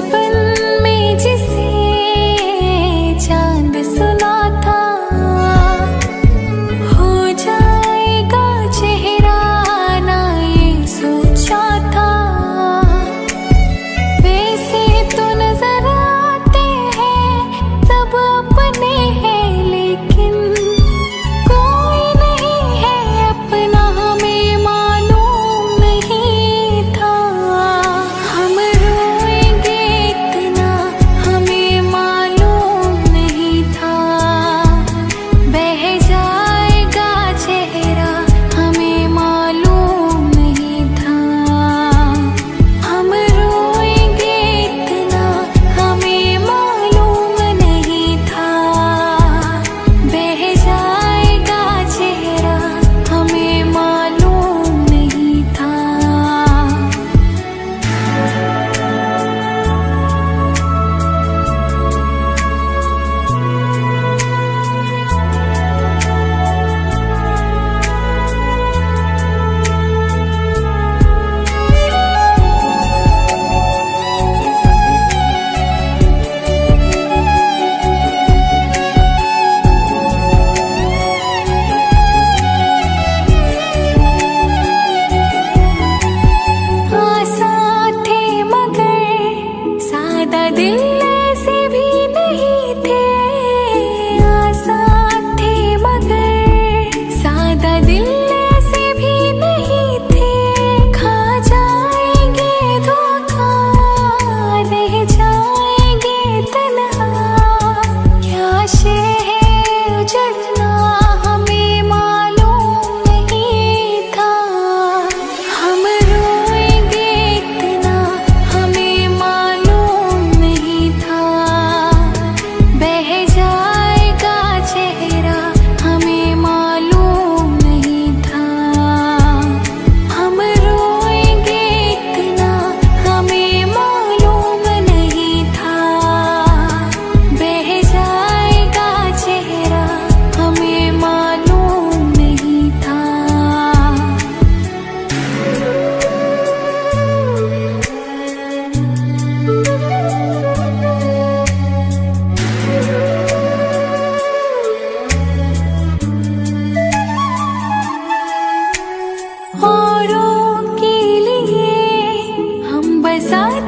you believe? side.